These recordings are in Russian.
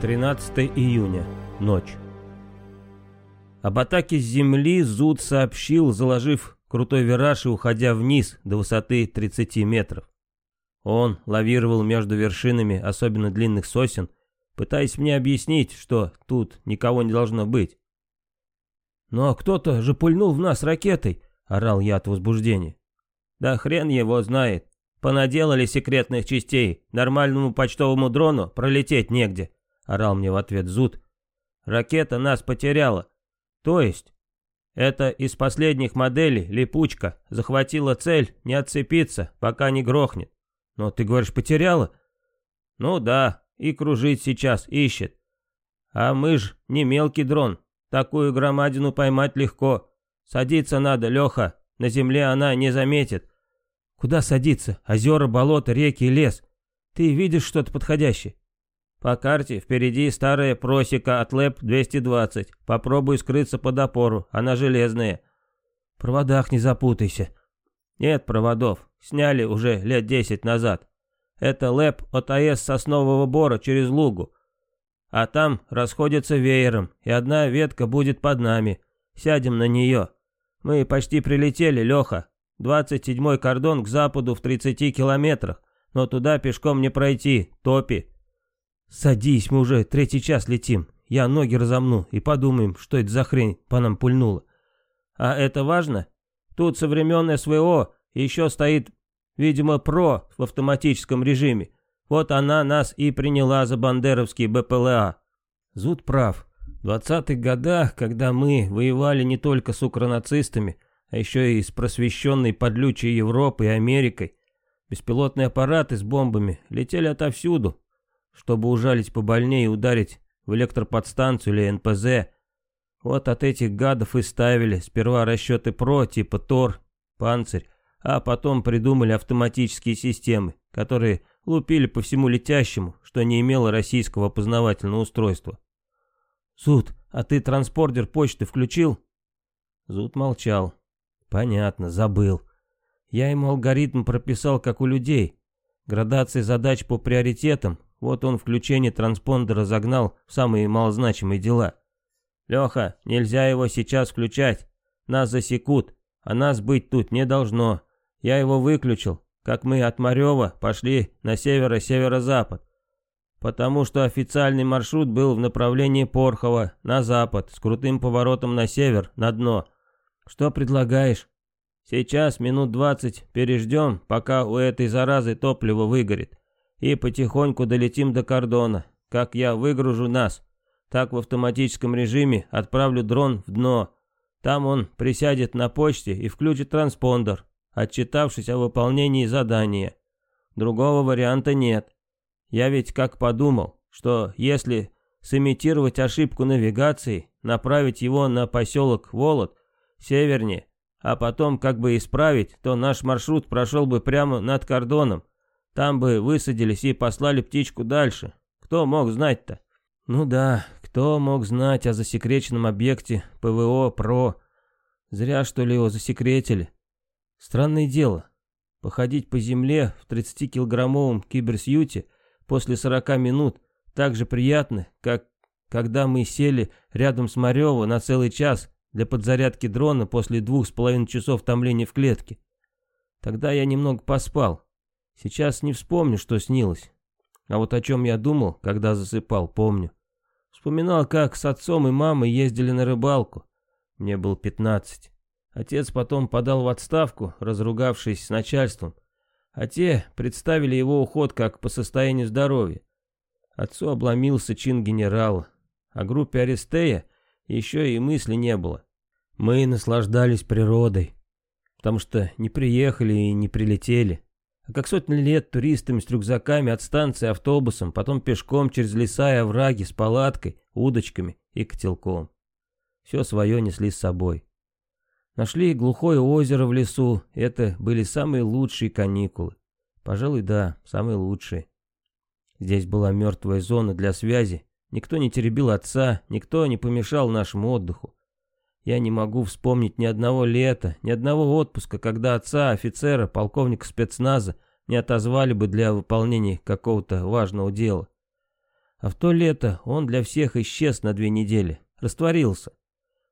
13 июня. Ночь. Об атаке с земли Зуд сообщил, заложив крутой вираж и уходя вниз до высоты 30 метров. Он лавировал между вершинами особенно длинных сосен, пытаясь мне объяснить, что тут никого не должно быть. «Но кто-то же пульнул в нас ракетой!» — орал я от возбуждения. «Да хрен его знает. Понаделали секретных частей. Нормальному почтовому дрону пролететь негде», — орал мне в ответ Зуд. «Ракета нас потеряла. То есть, это из последних моделей липучка захватила цель не отцепиться, пока не грохнет. Но ты говоришь, потеряла? Ну да, и кружить сейчас ищет. А мы ж не мелкий дрон, такую громадину поймать легко. Садиться надо, Леха, на земле она не заметит. Куда садиться? Озера, болото, реки и лес. Ты видишь что-то подходящее? По карте впереди старая просека от ЛЭП-220. Попробуй скрыться под опору, она железная. В проводах не запутайся. Нет проводов, сняли уже лет десять назад. Это ЛЭП от АЭС Соснового Бора через Лугу. А там расходятся веером, и одна ветка будет под нами. Сядем на нее. Мы почти прилетели, Леха. 27-й кордон к западу в 30 километрах, но туда пешком не пройти, топи. «Садись, мы уже третий час летим. Я ноги разомну и подумаем, что это за хрень по нам пульнула. А это важно? Тут со времен СВО еще стоит, видимо, ПРО в автоматическом режиме. Вот она нас и приняла за бандеровские БПЛА». Зуд прав. В 20-х годах, когда мы воевали не только с укронацистами, а еще и с просвещенной подлючей Европой и Америкой, беспилотные аппараты с бомбами летели отовсюду, чтобы ужалить побольнее и ударить в электроподстанцию или НПЗ. Вот от этих гадов и ставили сперва расчеты ПРО типа ТОР, Панцирь, а потом придумали автоматические системы, которые лупили по всему летящему, что не имело российского опознавательного устройства. «Зуд, а ты транспортер почты включил?» Зуд молчал. «Понятно, забыл. Я ему алгоритм прописал, как у людей. Градация задач по приоритетам, вот он включение транспондера загнал в самые малозначимые дела. «Леха, нельзя его сейчас включать. Нас засекут, а нас быть тут не должно. Я его выключил, как мы от Марева пошли на северо-северо-запад. Потому что официальный маршрут был в направлении Порхова, на запад, с крутым поворотом на север, на дно. Что предлагаешь? Сейчас минут двадцать переждем, пока у этой заразы топливо выгорит и потихоньку долетим до кордона. Как я выгружу нас, так в автоматическом режиме отправлю дрон в дно. Там он присядет на почте и включит транспондер, отчитавшись о выполнении задания. Другого варианта нет. Я ведь как подумал, что если сымитировать ошибку навигации, направить его на поселок Волод, севернее, а потом как бы исправить, то наш маршрут прошел бы прямо над кордоном, там бы высадились и послали птичку дальше. Кто мог знать-то? Ну да, кто мог знать о засекреченном объекте ПВО ПРО? Зря что ли его засекретили. Странное дело. Походить по земле в 30-килограммовом киберсьюте после 40 минут так же приятно, как когда мы сели рядом с Марево на целый час для подзарядки дрона после двух с половиной часов томления в клетке. Тогда я немного поспал, Сейчас не вспомню, что снилось. А вот о чем я думал, когда засыпал, помню. Вспоминал, как с отцом и мамой ездили на рыбалку. Мне был пятнадцать. Отец потом подал в отставку, разругавшись с начальством. А те представили его уход как по состоянию здоровья. Отцу обломился чин генерала. О группе Аристея еще и мысли не было. Мы наслаждались природой, потому что не приехали и не прилетели а как сотни лет туристами с рюкзаками от станции автобусом, потом пешком через леса и овраги с палаткой, удочками и котелком. Все свое несли с собой. Нашли глухое озеро в лесу, это были самые лучшие каникулы. Пожалуй, да, самые лучшие. Здесь была мертвая зона для связи, никто не теребил отца, никто не помешал нашему отдыху. Я не могу вспомнить ни одного лета, ни одного отпуска, когда отца, офицера, полковника спецназа не отозвали бы для выполнения какого-то важного дела. А в то лето он для всех исчез на две недели, растворился.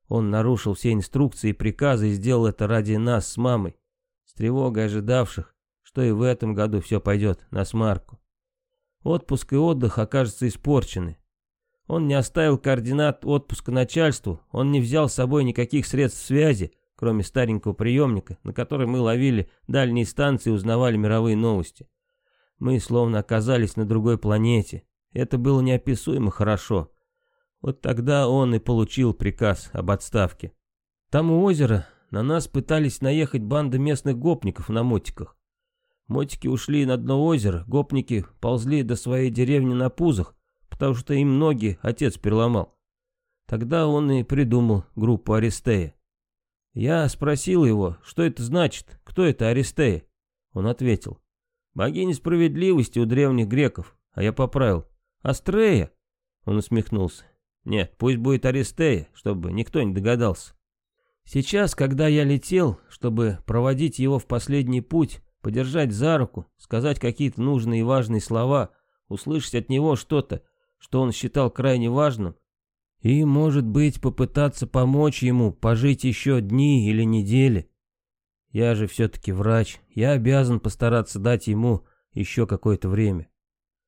Он нарушил все инструкции и приказы и сделал это ради нас с мамой, с тревогой ожидавших, что и в этом году все пойдет на смарку. Отпуск и отдых окажутся испорчены. Он не оставил координат отпуска начальству, он не взял с собой никаких средств связи, кроме старенького приемника, на который мы ловили дальние станции и узнавали мировые новости. Мы словно оказались на другой планете. Это было неописуемо хорошо. Вот тогда он и получил приказ об отставке. Там у озера на нас пытались наехать банда местных гопников на мотиках. Мотики ушли на дно озера, гопники ползли до своей деревни на пузах, потому что им ноги отец переломал. Тогда он и придумал группу Аристея. Я спросил его, что это значит, кто это Аристея. Он ответил, богиня справедливости у древних греков, а я поправил, Астрея. Он усмехнулся. Нет, пусть будет Аристея, чтобы никто не догадался. Сейчас, когда я летел, чтобы проводить его в последний путь, подержать за руку, сказать какие-то нужные и важные слова, услышать от него что-то, что он считал крайне важным, и, может быть, попытаться помочь ему пожить еще дни или недели. Я же все-таки врач, я обязан постараться дать ему еще какое-то время.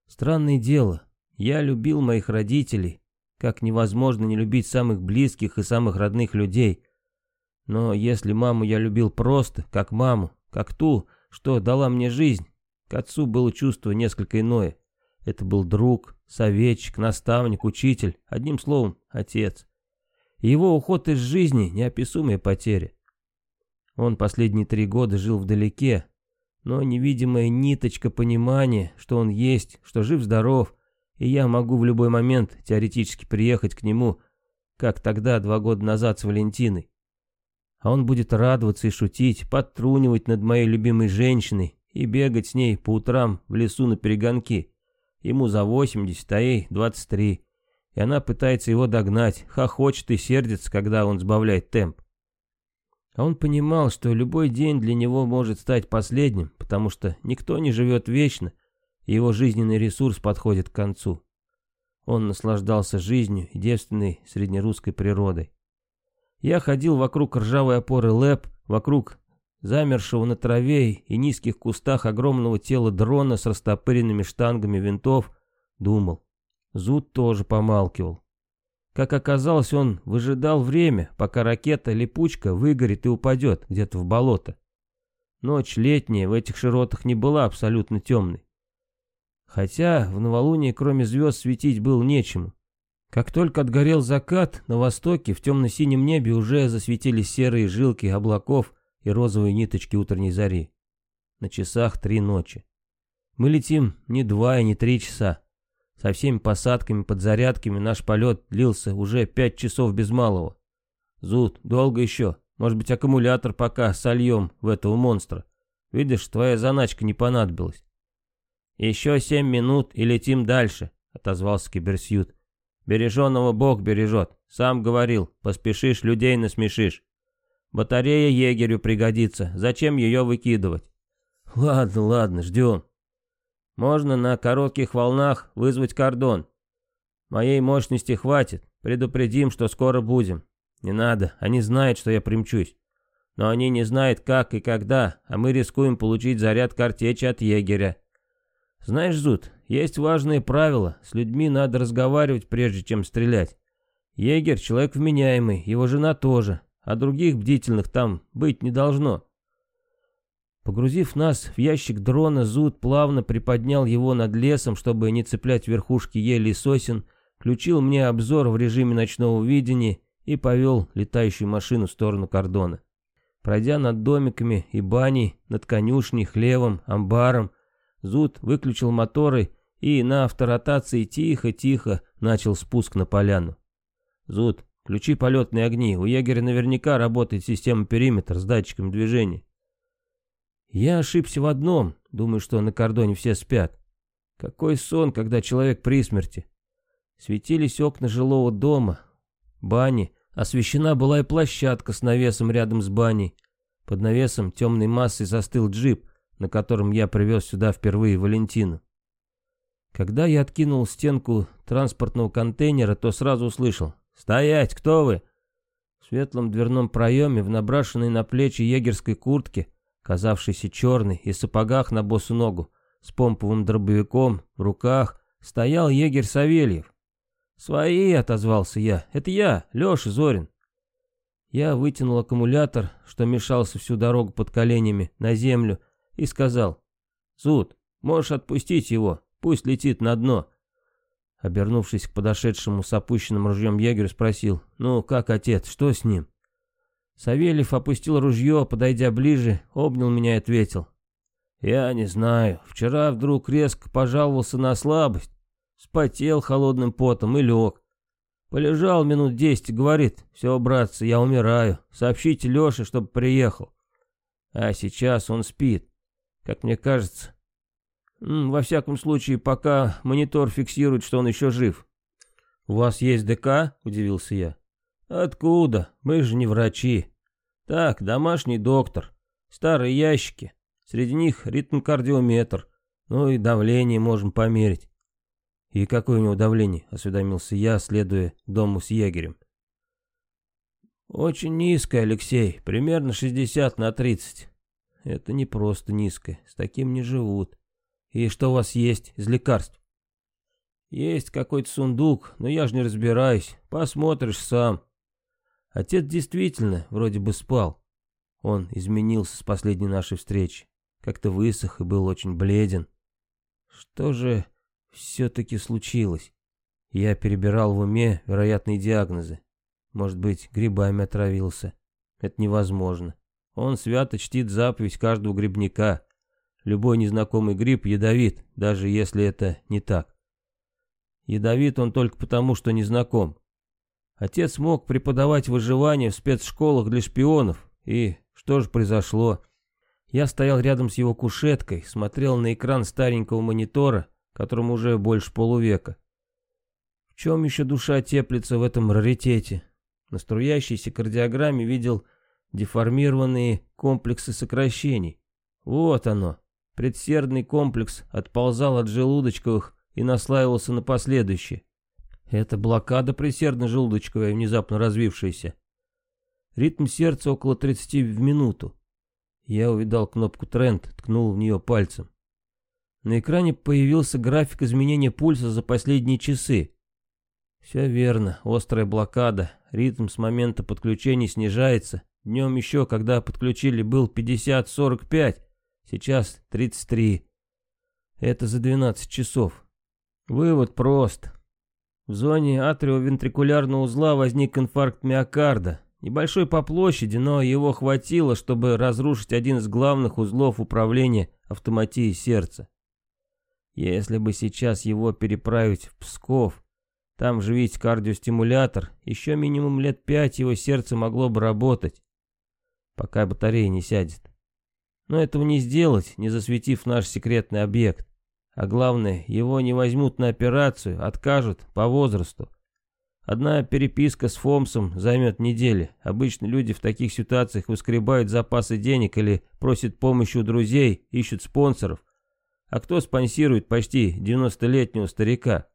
Странное дело, я любил моих родителей, как невозможно не любить самых близких и самых родных людей. Но если маму я любил просто, как маму, как ту, что дала мне жизнь, к отцу было чувство несколько иное. Это был друг, советчик, наставник, учитель, одним словом, отец. Его уход из жизни — неописуемая потеря. Он последние три года жил вдалеке, но невидимая ниточка понимания, что он есть, что жив-здоров, и я могу в любой момент теоретически приехать к нему, как тогда, два года назад с Валентиной. А он будет радоваться и шутить, подтрунивать над моей любимой женщиной и бегать с ней по утрам в лесу на перегонки. Ему за 80, а ей 23. И она пытается его догнать, хохочет и сердится, когда он сбавляет темп. А он понимал, что любой день для него может стать последним, потому что никто не живет вечно, и его жизненный ресурс подходит к концу. Он наслаждался жизнью и девственной среднерусской природой. Я ходил вокруг ржавой опоры ЛЭП, вокруг замершего на траве и низких кустах огромного тела дрона с растопыренными штангами винтов, думал. Зуд тоже помалкивал. Как оказалось, он выжидал время, пока ракета-липучка выгорит и упадет где-то в болото. Ночь летняя в этих широтах не была абсолютно темной. Хотя в новолунии кроме звезд светить было нечему. Как только отгорел закат, на востоке в темно-синем небе уже засветились серые жилки облаков, и розовые ниточки утренней зари. На часах три ночи. Мы летим не два и не три часа. Со всеми посадками, подзарядками наш полет длился уже пять часов без малого. Зуд, долго еще. Может быть, аккумулятор пока сольем в этого монстра. Видишь, твоя заначка не понадобилась. Еще семь минут и летим дальше, отозвался Киберсьют. Береженного Бог бережет. Сам говорил, поспешишь, людей насмешишь. Батарея егерю пригодится. Зачем ее выкидывать? Ладно, ладно, ждем. Можно на коротких волнах вызвать кордон. Моей мощности хватит. Предупредим, что скоро будем. Не надо, они знают, что я примчусь. Но они не знают, как и когда, а мы рискуем получить заряд картечи от егеря. Знаешь, Зуд, есть важные правила. С людьми надо разговаривать, прежде чем стрелять. Егерь — человек вменяемый, его жена тоже а других бдительных там быть не должно. Погрузив нас в ящик дрона, Зуд плавно приподнял его над лесом, чтобы не цеплять верхушки ели и сосен, включил мне обзор в режиме ночного видения и повел летающую машину в сторону кордона. Пройдя над домиками и баней, над конюшней, хлевом, амбаром, Зуд выключил моторы и на авторотации тихо-тихо начал спуск на поляну. Зуд, Включи полетные огни. У егеря наверняка работает система периметр с датчиком движения. Я ошибся в одном. Думаю, что на кордоне все спят. Какой сон, когда человек при смерти. Светились окна жилого дома, бани. Освещена была и площадка с навесом рядом с баней. Под навесом темной массой застыл джип, на котором я привез сюда впервые Валентину. Когда я откинул стенку транспортного контейнера, то сразу услышал «Стоять! Кто вы?» В светлом дверном проеме, в набрашенной на плечи егерской куртке, казавшейся черной, и сапогах на босу ногу, с помповым дробовиком в руках, стоял егерь Савельев. «Свои!» — отозвался я. «Это я, Леша Зорин». Я вытянул аккумулятор, что мешался всю дорогу под коленями, на землю, и сказал, «Зуд, можешь отпустить его, пусть летит на дно». Обернувшись к подошедшему с опущенным ружьем егерю, спросил, «Ну, как, отец, что с ним?» Савельев опустил ружье, подойдя ближе, обнял меня и ответил, «Я не знаю, вчера вдруг резко пожаловался на слабость, спотел холодным потом и лег. Полежал минут десять, говорит, все, братцы, я умираю, сообщите Леше, чтобы приехал. А сейчас он спит, как мне кажется. Во всяком случае, пока монитор фиксирует, что он еще жив. «У вас есть ДК?» – удивился я. «Откуда? Мы же не врачи. Так, домашний доктор. Старые ящики. Среди них ритм-кардиометр. Ну и давление можем померить. «И какое у него давление?» — осведомился я, следуя дому с егерем. «Очень низкое, Алексей, примерно 60 на 30. Это не просто низкое, с таким не живут. И что у вас есть из лекарств?» «Есть какой-то сундук, но я же не разбираюсь, посмотришь сам». Отец действительно вроде бы спал. Он изменился с последней нашей встречи, как-то высох и был очень бледен. Что же все-таки случилось. Я перебирал в уме вероятные диагнозы. Может быть, грибами отравился. Это невозможно. Он свято чтит заповедь каждого грибника. Любой незнакомый гриб ядовит, даже если это не так. Ядовит он только потому, что незнаком. Отец мог преподавать выживание в спецшколах для шпионов. И что же произошло? Я стоял рядом с его кушеткой, смотрел на экран старенького монитора которому уже больше полувека. В чем еще душа теплится в этом раритете? На струящейся кардиограмме видел деформированные комплексы сокращений. Вот оно. Предсердный комплекс отползал от желудочковых и наслаивался на последующие. Это блокада предсердно-желудочковая, внезапно развившаяся. Ритм сердца около 30 в минуту. Я увидал кнопку «Тренд», ткнул в нее пальцем. На экране появился график изменения пульса за последние часы. Все верно, острая блокада, ритм с момента подключения снижается. Днем еще, когда подключили, был 50-45, сейчас 33. Это за 12 часов. Вывод прост. В зоне атриовентрикулярного узла возник инфаркт миокарда. Небольшой по площади, но его хватило, чтобы разрушить один из главных узлов управления автоматией сердца. Если бы сейчас его переправить в Псков, там же кардиостимулятор, еще минимум лет пять его сердце могло бы работать, пока батарея не сядет. Но этого не сделать, не засветив наш секретный объект. А главное, его не возьмут на операцию, откажут по возрасту. Одна переписка с Фомсом займет недели. Обычно люди в таких ситуациях выскребают запасы денег или просят помощи у друзей, ищут спонсоров. А кто спонсирует почти 90-летнего старика?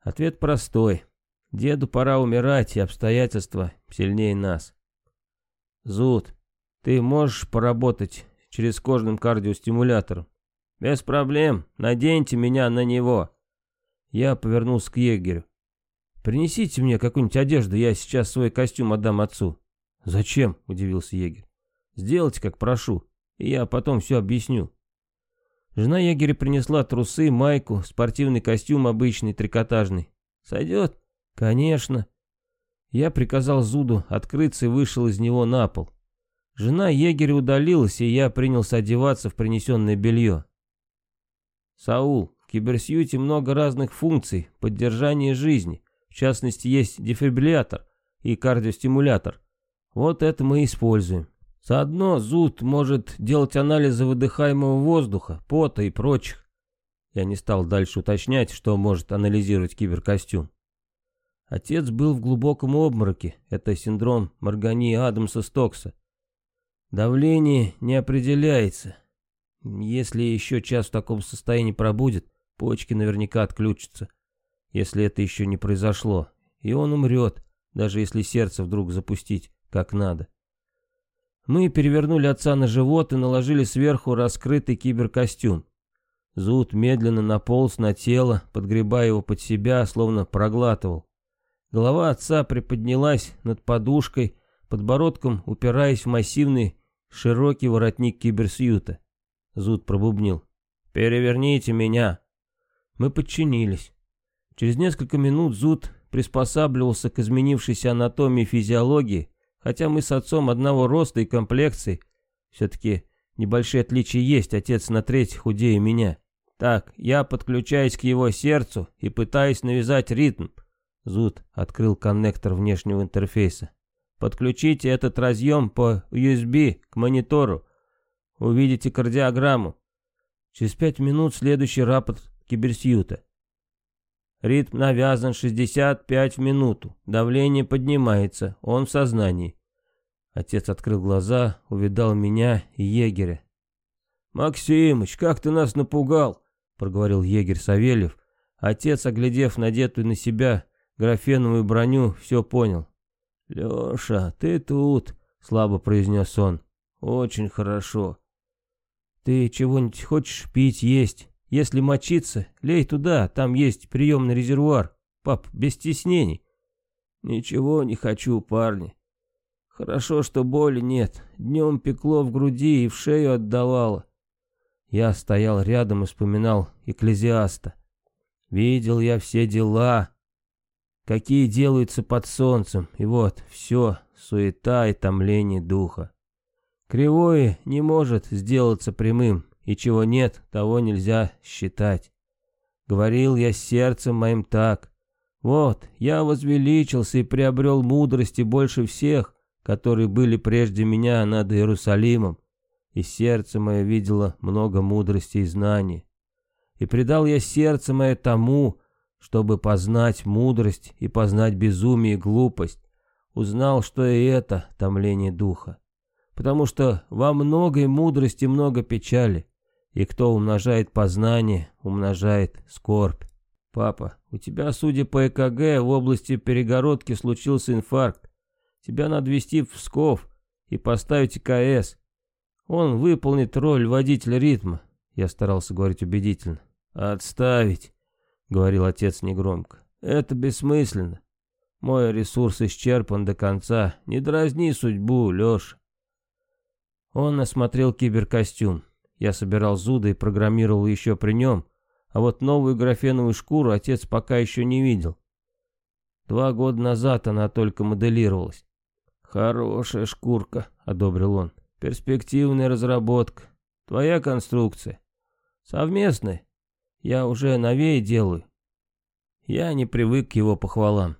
Ответ простой. Деду пора умирать, и обстоятельства сильнее нас. Зуд, ты можешь поработать через кожным кардиостимулятором? Без проблем, наденьте меня на него. Я повернулся к егерю. Принесите мне какую-нибудь одежду, я сейчас свой костюм отдам отцу. Зачем? Удивился егерь. Сделайте, как прошу, и я потом все объясню. Жена егеря принесла трусы, майку, спортивный костюм обычный, трикотажный. «Сойдет?» «Конечно». Я приказал Зуду открыться и вышел из него на пол. Жена егеря удалилась, и я принялся одеваться в принесенное белье. «Саул, в киберсьюте много разных функций поддержания жизни. В частности, есть дефибриллятор и кардиостимулятор. Вот это мы используем. Заодно зуд может делать анализы выдыхаемого воздуха, пота и прочих. Я не стал дальше уточнять, что может анализировать киберкостюм. Отец был в глубоком обмороке, это синдром Маргании Адамса Стокса. Давление не определяется. Если еще час в таком состоянии пробудет, почки наверняка отключатся, если это еще не произошло, и он умрет, даже если сердце вдруг запустить как надо. Мы перевернули отца на живот и наложили сверху раскрытый киберкостюм. Зуд медленно наполз на тело, подгребая его под себя, словно проглатывал. Голова отца приподнялась над подушкой, подбородком упираясь в массивный широкий воротник киберсьюта. Зуд пробубнил. «Переверните меня!» Мы подчинились. Через несколько минут Зуд приспосабливался к изменившейся анатомии и физиологии, хотя мы с отцом одного роста и комплекции. Все-таки небольшие отличия есть, отец на треть худее меня. Так, я подключаюсь к его сердцу и пытаюсь навязать ритм. Зуд открыл коннектор внешнего интерфейса. Подключите этот разъем по USB к монитору. Увидите кардиограмму. Через пять минут следующий рапорт киберсьюта. Ритм навязан 65 в минуту. Давление поднимается. Он в сознании. Отец открыл глаза, увидал меня и егеря. «Максимыч, как ты нас напугал!» — проговорил егерь Савельев. Отец, оглядев надетую на себя графеновую броню, все понял. «Леша, ты тут!» — слабо произнес он. «Очень хорошо. Ты чего-нибудь хочешь пить, есть? Если мочиться, лей туда, там есть приемный резервуар. Пап, без стеснений». «Ничего не хочу, парни. Хорошо, что боли нет. Днем пекло в груди и в шею отдавало». Я стоял рядом и вспоминал экклезиаста. Видел я все дела, какие делаются под солнцем, и вот все, суета и томление духа. Кривое не может сделаться прямым, и чего нет, того нельзя считать. Говорил я сердцем моим так. Вот, я возвеличился и приобрел мудрости больше всех, которые были прежде меня над Иерусалимом, и сердце мое видело много мудрости и знаний. И предал я сердце мое тому, чтобы познать мудрость и познать безумие и глупость, узнал, что и это томление духа. Потому что во многой мудрости много печали, и кто умножает познание, умножает скорбь. Папа, у тебя, судя по ЭКГ, в области перегородки случился инфаркт. Тебя надо вести в Псков и поставить КС. Он выполнит роль водителя ритма. Я старался говорить убедительно. Отставить. — говорил отец негромко. «Это бессмысленно. Мой ресурс исчерпан до конца. Не дразни судьбу, Леша». Он осмотрел киберкостюм. Я собирал зуда и программировал еще при нем, а вот новую графеновую шкуру отец пока еще не видел. Два года назад она только моделировалась. «Хорошая шкурка», — одобрил он. «Перспективная разработка. Твоя конструкция. Совместная. Я уже новее делаю. Я не привык к его похвалам.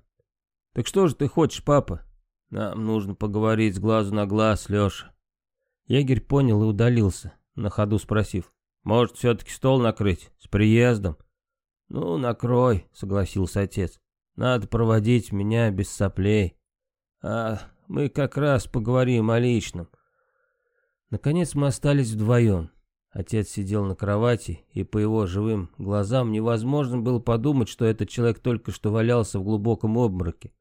Так что же ты хочешь, папа? Нам нужно поговорить с глазу на глаз, Леша. Егерь понял и удалился, на ходу спросив. Может, все-таки стол накрыть? С приездом? Ну, накрой, согласился отец. Надо проводить меня без соплей. А мы как раз поговорим о личном. Наконец мы остались вдвоем. Отец сидел на кровати, и по его живым глазам невозможно было подумать, что этот человек только что валялся в глубоком обмороке.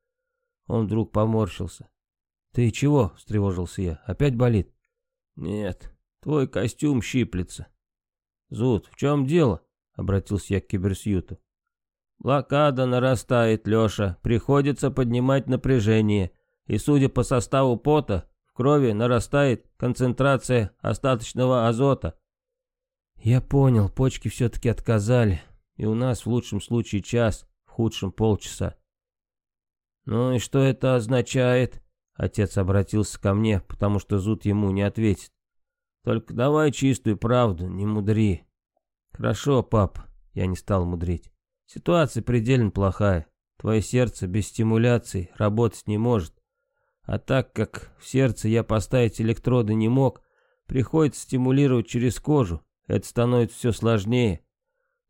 Он вдруг поморщился. «Ты чего?» — встревожился я. «Опять болит?» «Нет, твой костюм щиплется». «Зуд, в чем дело?» — обратился я к киберсьюту. «Блокада нарастает, Леша. Приходится поднимать напряжение. И судя по составу пота, в крови нарастает концентрация остаточного азота. Я понял, почки все-таки отказали, и у нас в лучшем случае час, в худшем полчаса. Ну и что это означает? Отец обратился ко мне, потому что зуд ему не ответит. Только давай чистую правду, не мудри. Хорошо, пап, я не стал мудрить. Ситуация предельно плохая. Твое сердце без стимуляции работать не может. А так как в сердце я поставить электроды не мог, приходится стимулировать через кожу, это становится все сложнее.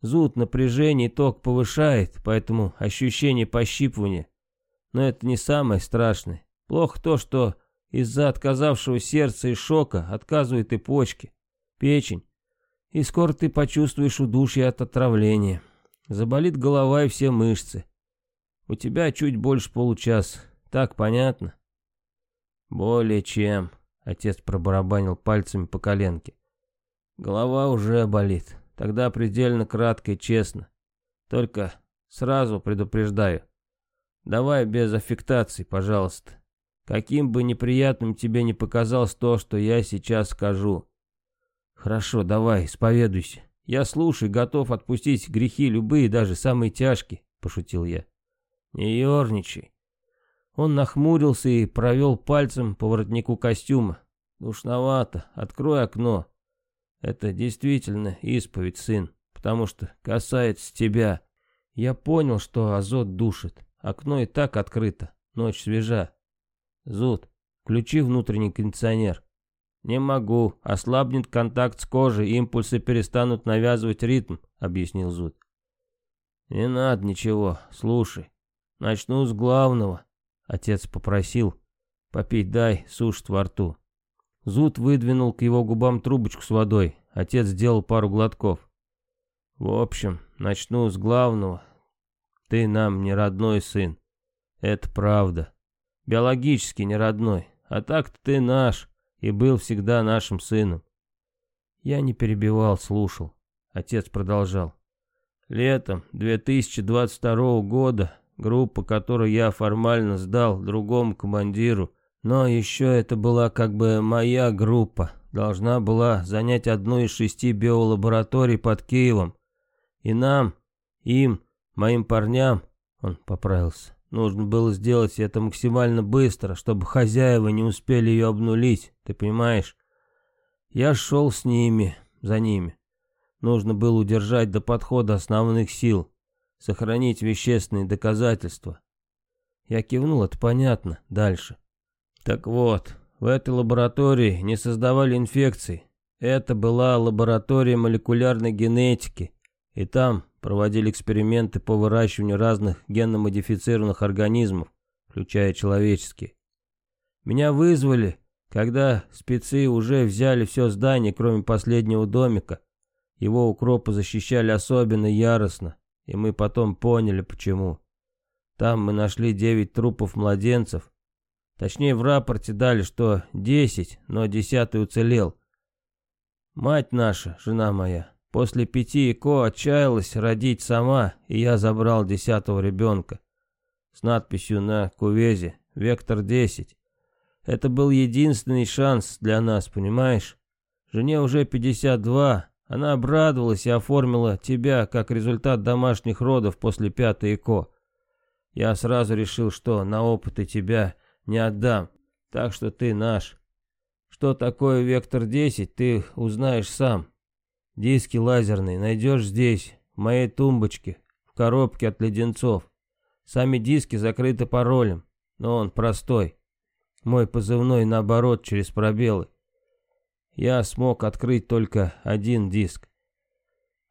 Зуд, напряжение, ток повышает, поэтому ощущение пощипывания. Но это не самое страшное. Плохо то, что из-за отказавшего сердца и шока отказывают и почки, печень. И скоро ты почувствуешь удушье от отравления. Заболит голова и все мышцы. У тебя чуть больше получаса. Так понятно? Более чем. Отец пробарабанил пальцами по коленке. Голова уже болит. Тогда предельно кратко и честно. Только сразу предупреждаю. Давай без аффектаций, пожалуйста. Каким бы неприятным тебе не показалось то, что я сейчас скажу. Хорошо, давай, исповедуйся. Я слушаю, готов отпустить грехи любые, даже самые тяжкие, пошутил я. Не ерничай. Он нахмурился и провел пальцем по воротнику костюма. Душновато, открой окно. Это действительно исповедь, сын, потому что касается тебя. Я понял, что азот душит. Окно и так открыто, ночь свежа. Зуд, включи внутренний кондиционер. Не могу, ослабнет контакт с кожей, импульсы перестанут навязывать ритм, объяснил Зуд. Не надо ничего, слушай. Начну с главного. Отец попросил. Попить дай, сушит во рту. Зуд выдвинул к его губам трубочку с водой. Отец сделал пару глотков. В общем, начну с главного. Ты нам не родной сын. Это правда. Биологически не родной. А так ты наш и был всегда нашим сыном. Я не перебивал, слушал. Отец продолжал. Летом 2022 года группа, которую я формально сдал другому командиру, но еще это была как бы моя группа, должна была занять одну из шести биолабораторий под Киевом. И нам, им, моим парням, он поправился, нужно было сделать это максимально быстро, чтобы хозяева не успели ее обнулить, ты понимаешь? Я шел с ними, за ними. Нужно было удержать до подхода основных сил, сохранить вещественные доказательства. Я кивнул, это понятно, дальше. Так вот, в этой лаборатории не создавали инфекций. Это была лаборатория молекулярной генетики, и там проводили эксперименты по выращиванию разных генно-модифицированных организмов, включая человеческие. Меня вызвали, когда спецы уже взяли все здание, кроме последнего домика. Его укропы защищали особенно яростно, и мы потом поняли, почему. Там мы нашли девять трупов младенцев, Точнее, в рапорте дали, что десять, но десятый уцелел. Мать наша, жена моя, после пяти ЭКО отчаялась родить сама, и я забрал десятого ребенка. С надписью на кувезе «Вектор 10». Это был единственный шанс для нас, понимаешь? Жене уже 52, она обрадовалась и оформила тебя как результат домашних родов после пятой ЭКО. Я сразу решил, что на опыты тебя не отдам. Так что ты наш. Что такое Вектор-10, ты узнаешь сам. Диски лазерные найдешь здесь, в моей тумбочке, в коробке от леденцов. Сами диски закрыты паролем, но он простой. Мой позывной наоборот через пробелы. Я смог открыть только один диск.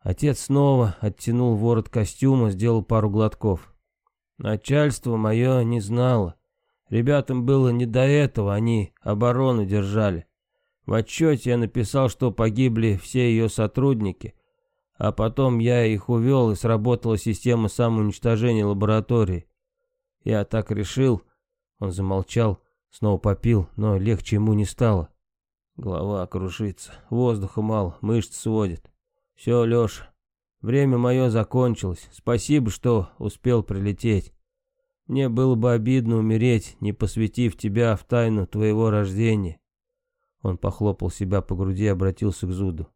Отец снова оттянул ворот костюма, сделал пару глотков. Начальство мое не знало. Ребятам было не до этого, они оборону держали. В отчете я написал, что погибли все ее сотрудники, а потом я их увел и сработала система самоуничтожения лаборатории. Я так решил, он замолчал, снова попил, но легче ему не стало. Голова кружится, воздуха мало, мышцы сводит. Все, Леша, время мое закончилось, спасибо, что успел прилететь. Мне было бы обидно умереть, не посвятив тебя в тайну твоего рождения. Он похлопал себя по груди и обратился к Зуду.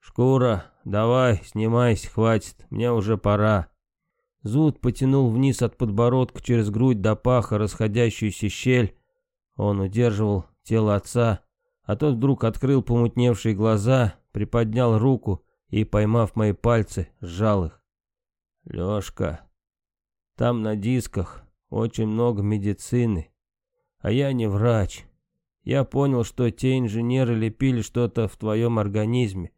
«Шкура, давай, снимайся, хватит, мне уже пора». Зуд потянул вниз от подбородка через грудь до паха расходящуюся щель. Он удерживал тело отца, а тот вдруг открыл помутневшие глаза, приподнял руку и, поймав мои пальцы, сжал их. «Лёшка, там на дисках очень много медицины. А я не врач. Я понял, что те инженеры лепили что-то в твоем организме.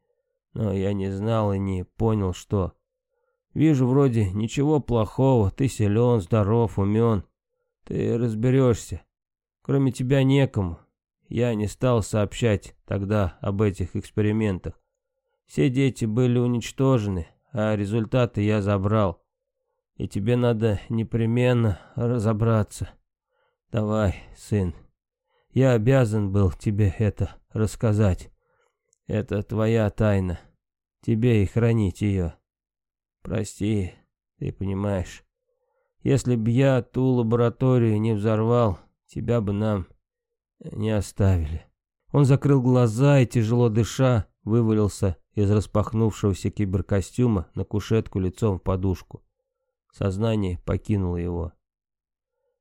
Но я не знал и не понял, что. Вижу, вроде ничего плохого. Ты силен, здоров, умен. Ты разберешься. Кроме тебя некому. Я не стал сообщать тогда об этих экспериментах. Все дети были уничтожены, а результаты я забрал. И тебе надо непременно разобраться. Давай, сын. Я обязан был тебе это рассказать. Это твоя тайна. Тебе и хранить ее. Прости, ты понимаешь. Если б я ту лабораторию не взорвал, тебя бы нам не оставили. Он закрыл глаза и, тяжело дыша, вывалился из распахнувшегося киберкостюма на кушетку лицом в подушку. Сознание покинуло его.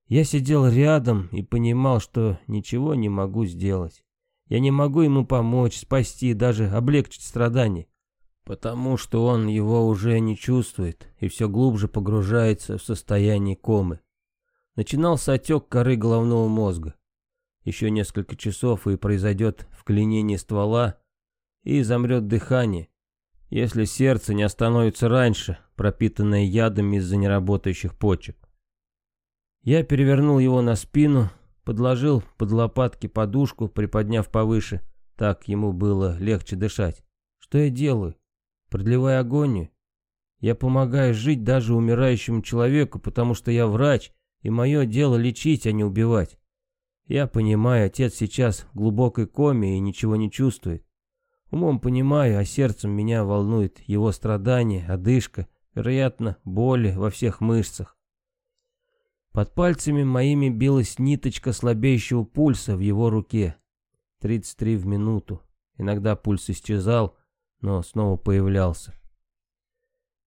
Я сидел рядом и понимал, что ничего не могу сделать. Я не могу ему помочь, спасти, даже облегчить страдания. Потому что он его уже не чувствует и все глубже погружается в состояние комы. Начинался отек коры головного мозга. Еще несколько часов и произойдет вклинение ствола, и замрет дыхание, если сердце не остановится раньше, пропитанное ядом из-за неработающих почек. Я перевернул его на спину, подложил под лопатки подушку, приподняв повыше, так ему было легче дышать. Что я делаю? Продлеваю агонию? Я помогаю жить даже умирающему человеку, потому что я врач, и мое дело лечить, а не убивать. Я понимаю, отец сейчас в глубокой коме и ничего не чувствует. Умом понимаю, а сердцем меня волнует его страдания, одышка, вероятно, боли во всех мышцах. Под пальцами моими билась ниточка слабеющего пульса в его руке. 33 в минуту. Иногда пульс исчезал, но снова появлялся.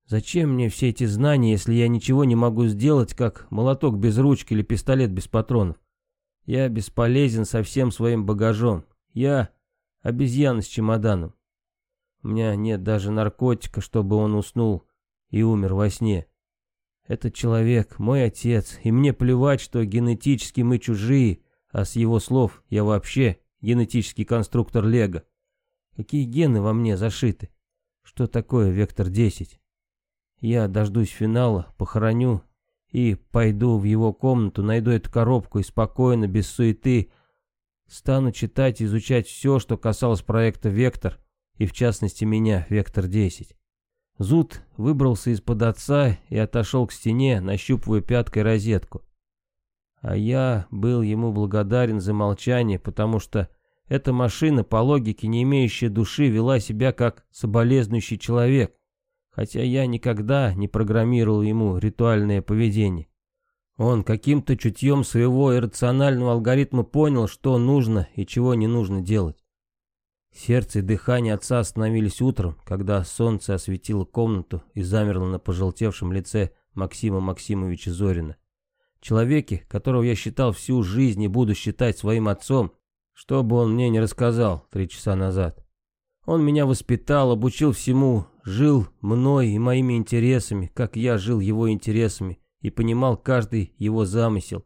Зачем мне все эти знания, если я ничего не могу сделать, как молоток без ручки или пистолет без патронов? Я бесполезен со всем своим багажом. Я обезьяна с чемоданом. У меня нет даже наркотика, чтобы он уснул и умер во сне. Этот человек мой отец, и мне плевать, что генетически мы чужие, а с его слов я вообще генетический конструктор Лего. Какие гены во мне зашиты? Что такое вектор 10? Я дождусь финала, похороню и пойду в его комнату, найду эту коробку и спокойно, без суеты, стану читать и изучать все, что касалось проекта «Вектор», и в частности меня, «Вектор-10». Зуд выбрался из-под отца и отошел к стене, нащупывая пяткой розетку. А я был ему благодарен за молчание, потому что эта машина, по логике не имеющая души, вела себя как соболезнующий человек, хотя я никогда не программировал ему ритуальное поведение. Он каким-то чутьем своего иррационального алгоритма понял, что нужно и чего не нужно делать. Сердце и дыхание отца остановились утром, когда солнце осветило комнату и замерло на пожелтевшем лице Максима Максимовича Зорина. Человеке, которого я считал всю жизнь и буду считать своим отцом, что бы он мне не рассказал три часа назад. Он меня воспитал, обучил всему, жил мной и моими интересами, как я жил его интересами, и понимал каждый его замысел.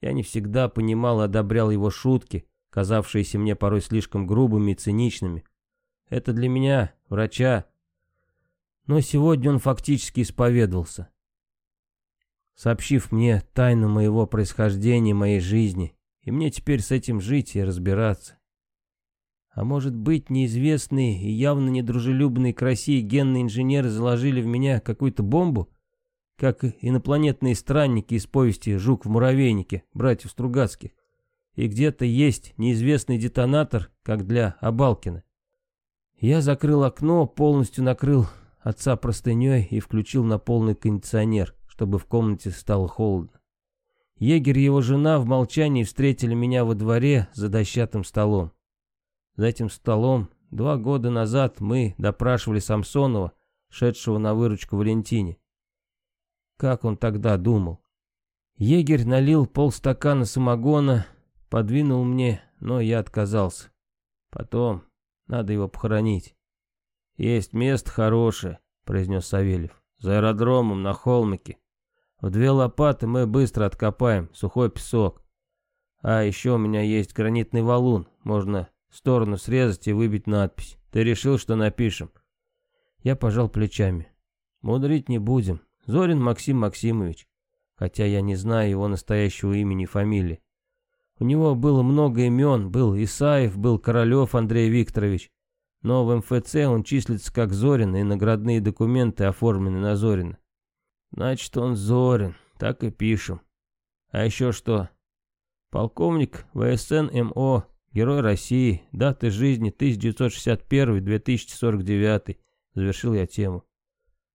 Я не всегда понимал и одобрял его шутки, казавшиеся мне порой слишком грубыми и циничными. Это для меня, врача. Но сегодня он фактически исповедовался. Сообщив мне тайну моего происхождения, моей жизни, и мне теперь с этим жить и разбираться. А может быть, неизвестные и явно недружелюбные к России генные инженеры заложили в меня какую-то бомбу, как инопланетные странники из повести «Жук в муравейнике» братьев Стругацких. И где-то есть неизвестный детонатор, как для Абалкина. Я закрыл окно, полностью накрыл отца простыней и включил на полный кондиционер, чтобы в комнате стало холодно. Егерь и его жена в молчании встретили меня во дворе за дощатым столом. За этим столом два года назад мы допрашивали Самсонова, шедшего на выручку Валентине. Как он тогда думал? Егерь налил полстакана самогона, подвинул мне, но я отказался. Потом надо его похоронить. «Есть место хорошее», — произнес Савельев. «За аэродромом на холмике. В две лопаты мы быстро откопаем сухой песок. А еще у меня есть гранитный валун. Можно сторону срезать и выбить надпись. Ты решил, что напишем?» Я пожал плечами. «Мудрить не будем. Зорин Максим Максимович. Хотя я не знаю его настоящего имени и фамилии. У него было много имен. Был Исаев, был Королев Андрей Викторович. но в МФЦ он числится как Зорин, и наградные документы оформлены на Зорина. Значит, он Зорин, так и пишем. А еще что? Полковник ВСН МО, Герой России, даты жизни 1961-2049. Завершил я тему.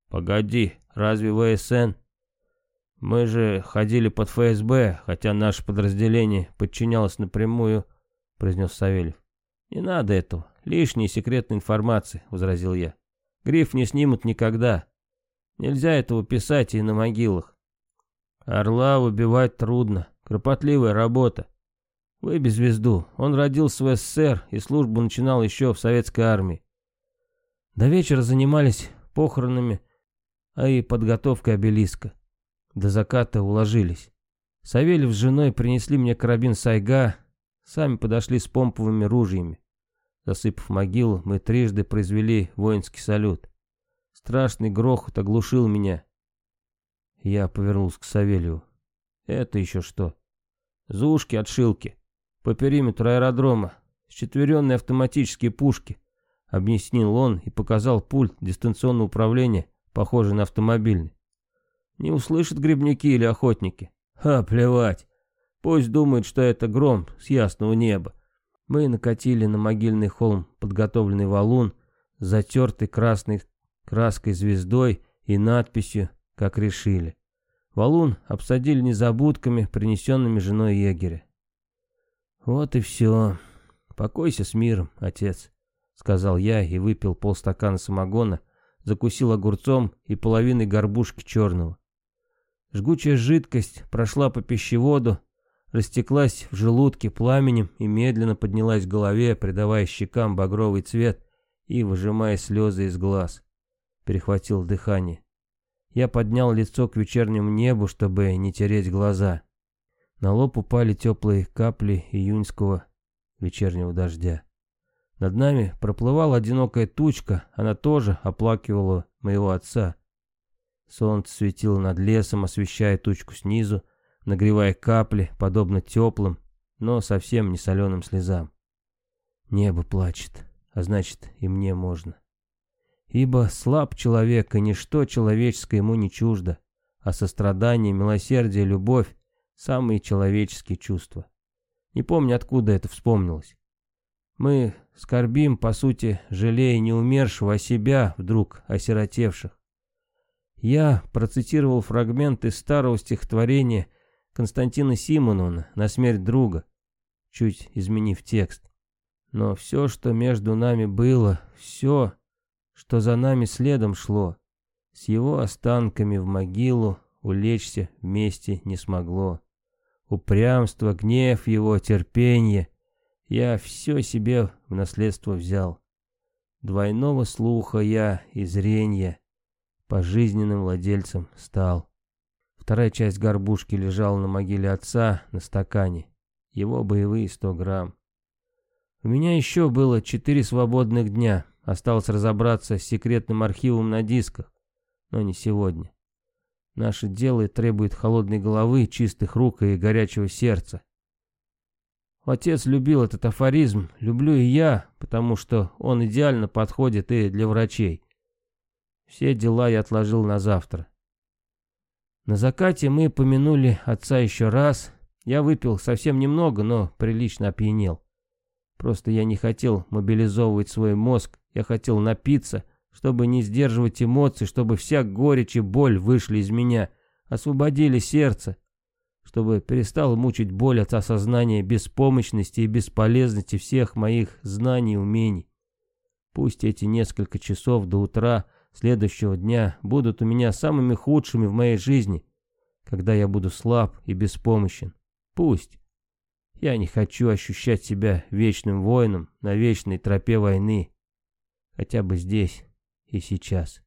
Погоди, разве ВСН? Мы же ходили под ФСБ, хотя наше подразделение подчинялось напрямую, произнес Савельев. Не надо этого, лишней секретной информации, возразил я. Гриф не снимут никогда. Нельзя этого писать и на могилах. Орла убивать трудно, кропотливая работа. Выби звезду. Он родился в СССР и службу начинал еще в советской армии. До вечера занимались похоронами, а и подготовкой обелиска. До заката уложились. Савельев с женой принесли мне карабин Сайга, сами подошли с помповыми ружьями. Засыпав могилу, мы трижды произвели воинский салют. Страшный грохот оглушил меня. Я повернулся к Савельеву. Это еще что? Зушки-отшилки. По периметру аэродрома. Счетверенные автоматические пушки. Объяснил он и показал пульт дистанционного управления, похожий на автомобильный. Не услышат грибники или охотники. А, плевать. Пусть думают, что это гром с ясного неба. Мы накатили на могильный холм подготовленный валун, затертый красной краской звездой и надписью, как решили. Валун обсадили незабудками, принесенными женой егеря. «Вот и все. Покойся с миром, отец», — сказал я и выпил полстакана самогона, закусил огурцом и половиной горбушки черного. Жгучая жидкость прошла по пищеводу, растеклась в желудке пламенем и медленно поднялась в голове, придавая щекам багровый цвет и выжимая слезы из глаз. Перехватил дыхание. Я поднял лицо к вечернему небу, чтобы не тереть глаза. На лоб упали теплые капли июньского вечернего дождя. Над нами проплывала одинокая тучка, она тоже оплакивала моего отца. Солнце светило над лесом, освещая тучку снизу, нагревая капли, подобно теплым, но совсем не соленым слезам. Небо плачет, а значит и мне можно. Ибо слаб человек, и ничто человеческое ему не чуждо, а сострадание, милосердие, любовь — самые человеческие чувства. Не помню, откуда это вспомнилось. Мы скорбим, по сути, жалея не умершего, а себя, вдруг осиротевших. Я процитировал фрагмент из старого стихотворения Константина Симонова на смерть друга, чуть изменив текст. Но все, что между нами было, все, что за нами следом шло, с его останками в могилу улечься вместе не смогло. Упрямство, гнев его, терпение, я все себе в наследство взял. Двойного слуха я и зрения пожизненным владельцем стал. Вторая часть горбушки лежала на могиле отца на стакане. Его боевые сто грамм. У меня еще было четыре свободных дня. Осталось разобраться с секретным архивом на дисках. Но не сегодня. Наше дело требует холодной головы, чистых рук и горячего сердца. Отец любил этот афоризм, люблю и я, потому что он идеально подходит и для врачей. Все дела я отложил на завтра. На закате мы помянули отца еще раз. Я выпил совсем немного, но прилично опьянел. Просто я не хотел мобилизовывать свой мозг, я хотел напиться, чтобы не сдерживать эмоций, чтобы вся горечь и боль вышли из меня, освободили сердце, чтобы перестал мучить боль от осознания беспомощности и бесполезности всех моих знаний и умений. Пусть эти несколько часов до утра следующего дня будут у меня самыми худшими в моей жизни, когда я буду слаб и беспомощен. Пусть. Я не хочу ощущать себя вечным воином на вечной тропе войны. Хотя бы здесь и сейчас.